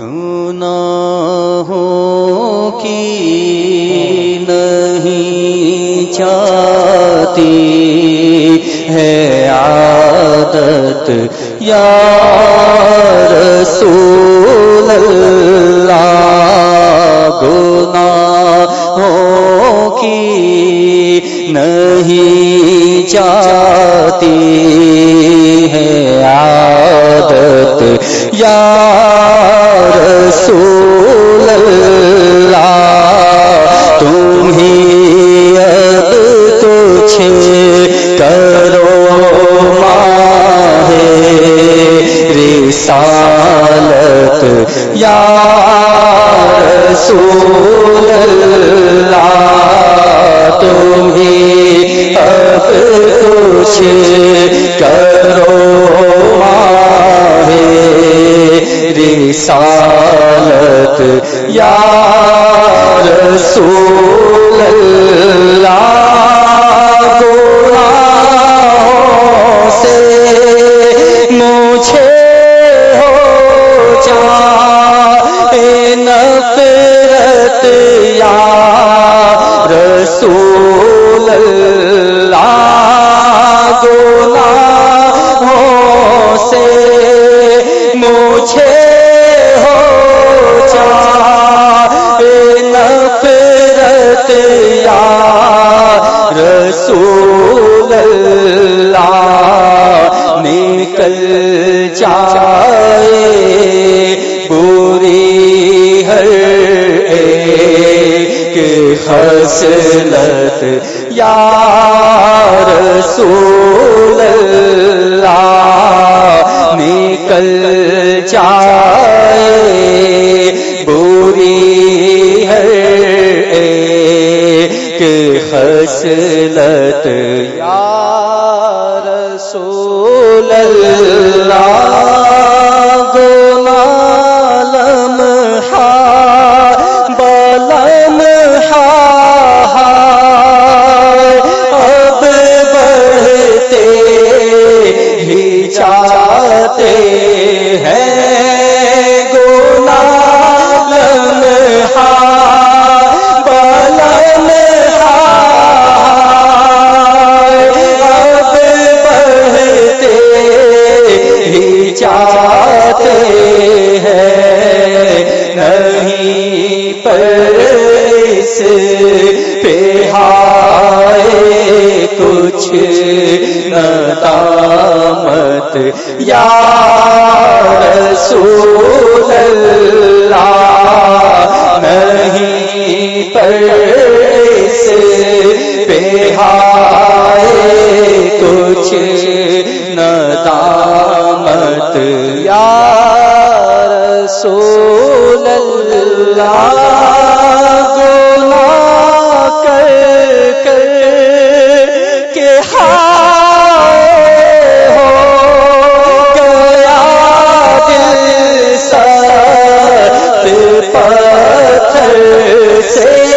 گناہوں کی نہیں چاہتی ہے عادت، یا رسول اللہ، گناہوں کی نہیں چاہتی ہے عادت، یا رسول اللہ خجلت یا رسول اللہ نکل جائے بوری ہے کہ خسلت قیامت یا رسول اللہ نہیں پر سے پہ ہائے کچھ ندامت یا رسول اللہ سے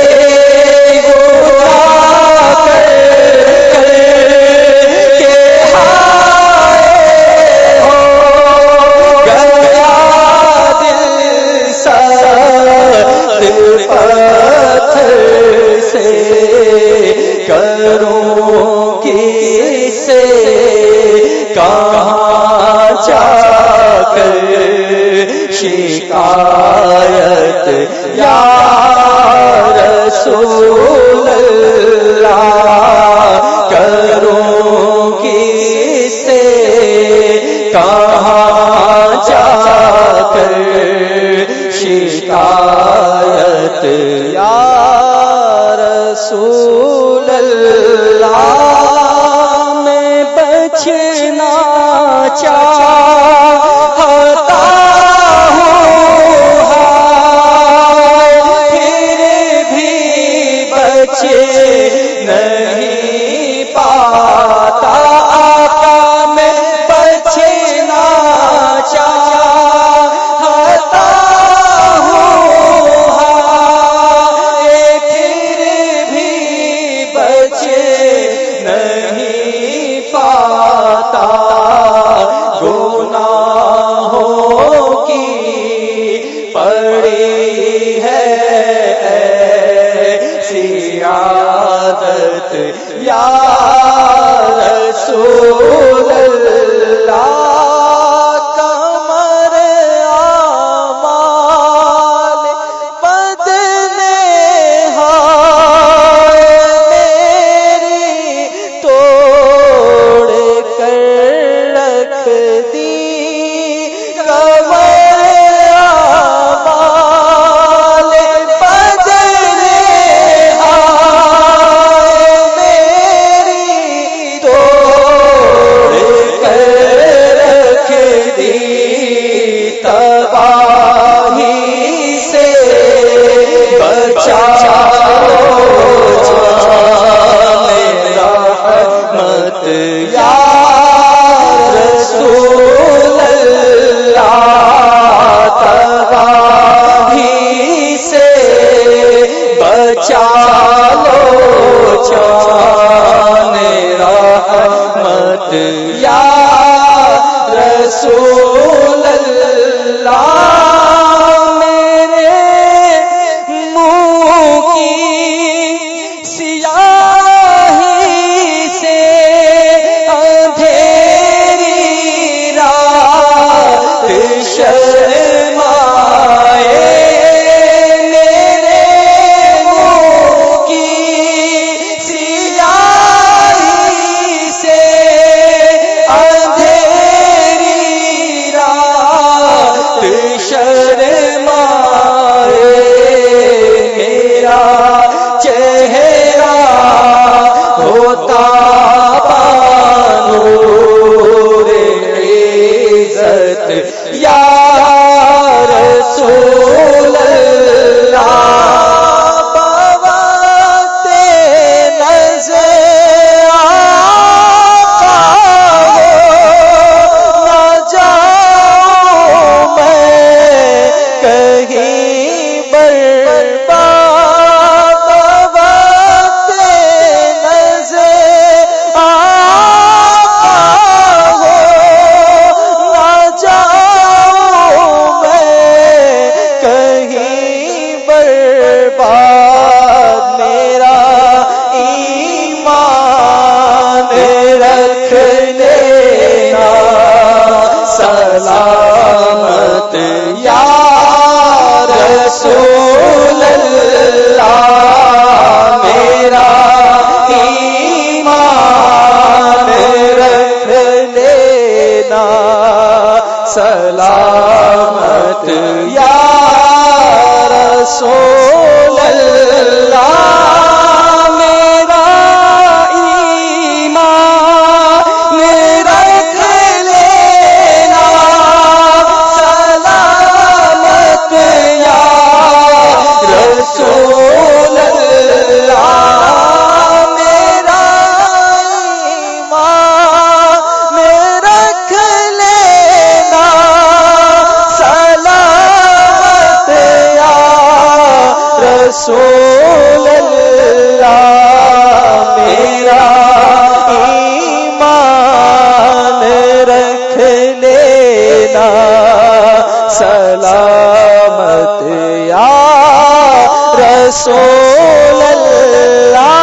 شر سلامت یا رسول رسول اللہ.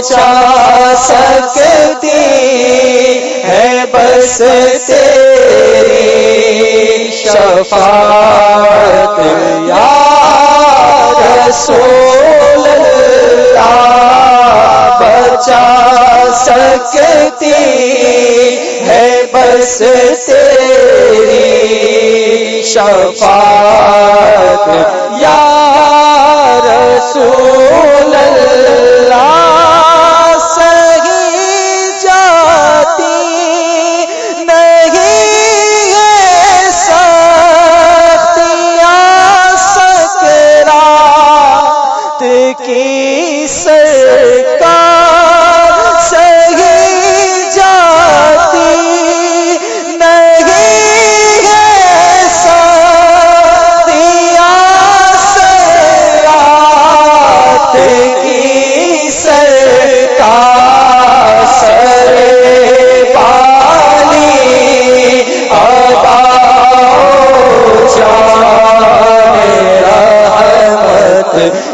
پہنچا سکتی ہے بس تیری شفاعت یا رسول اللہ بچا سکتی ہے بس تیری شفاعت یا رسول اللہ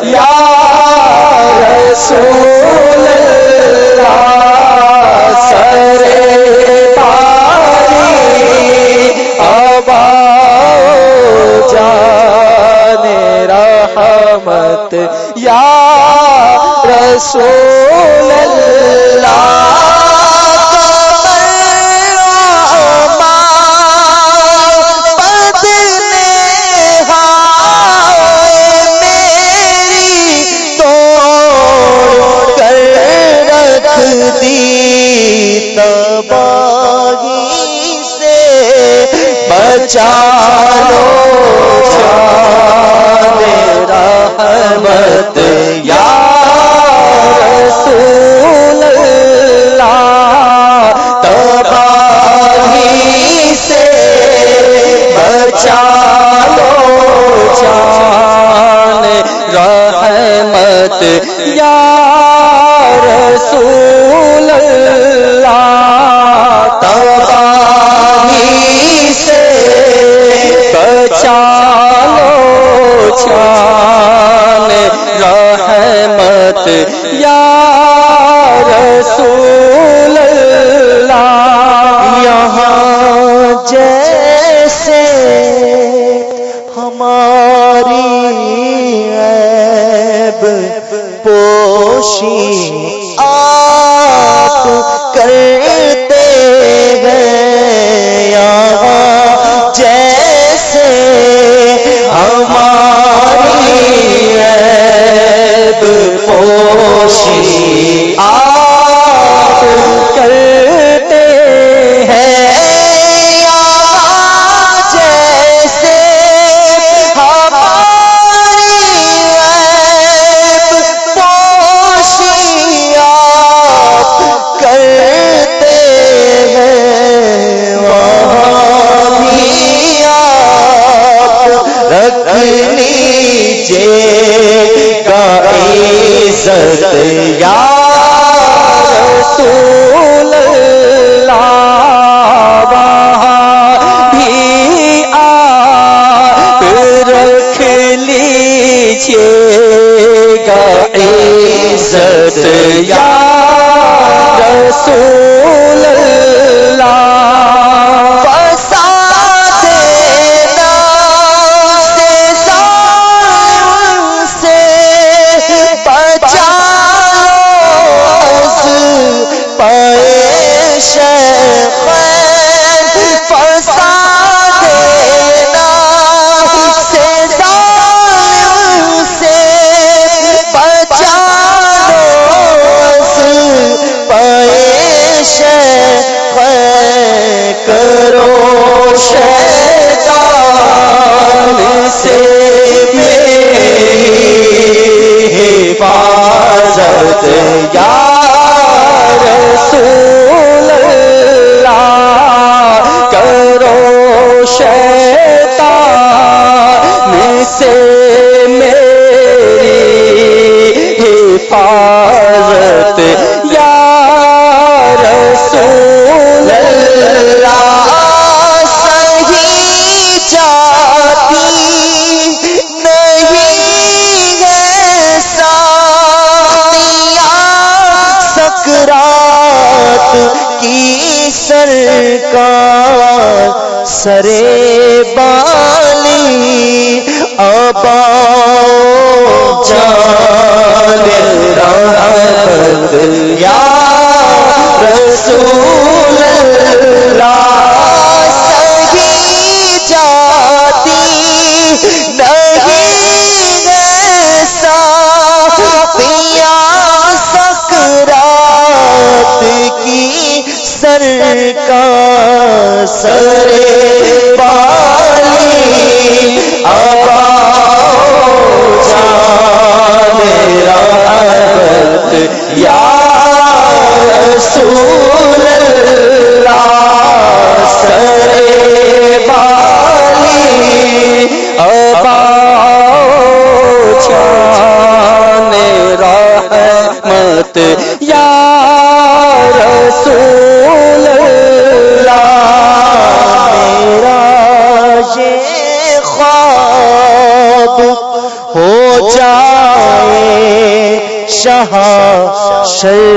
یا رسول اللہ سرے پاری جان رحمت یا رسول اللہ چالو۔ سرے جان رحمت یا رسول شرمندہ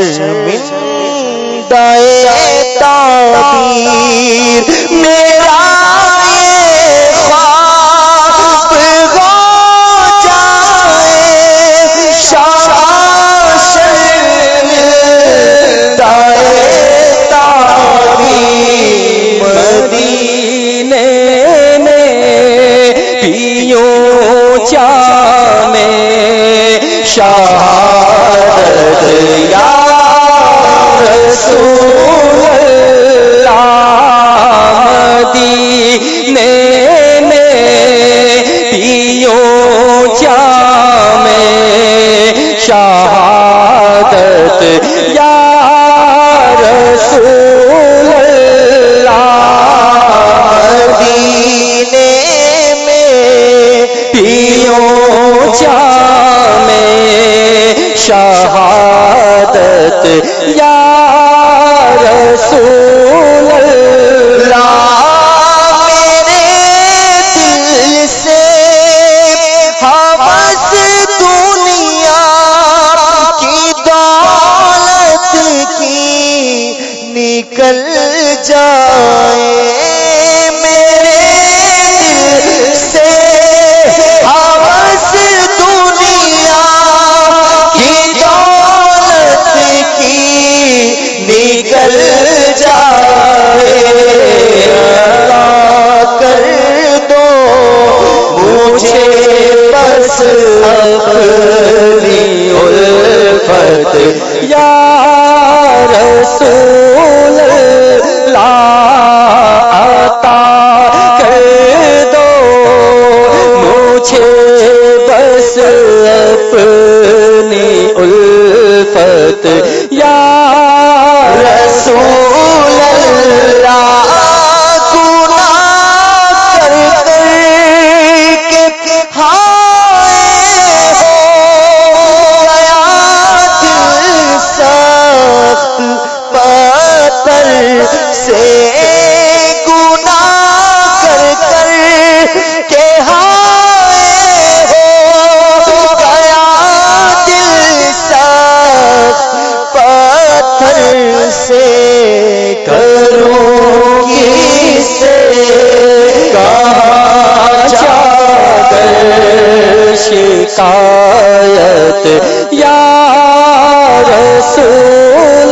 رسول اپنی الفت یا عطایت یا رسول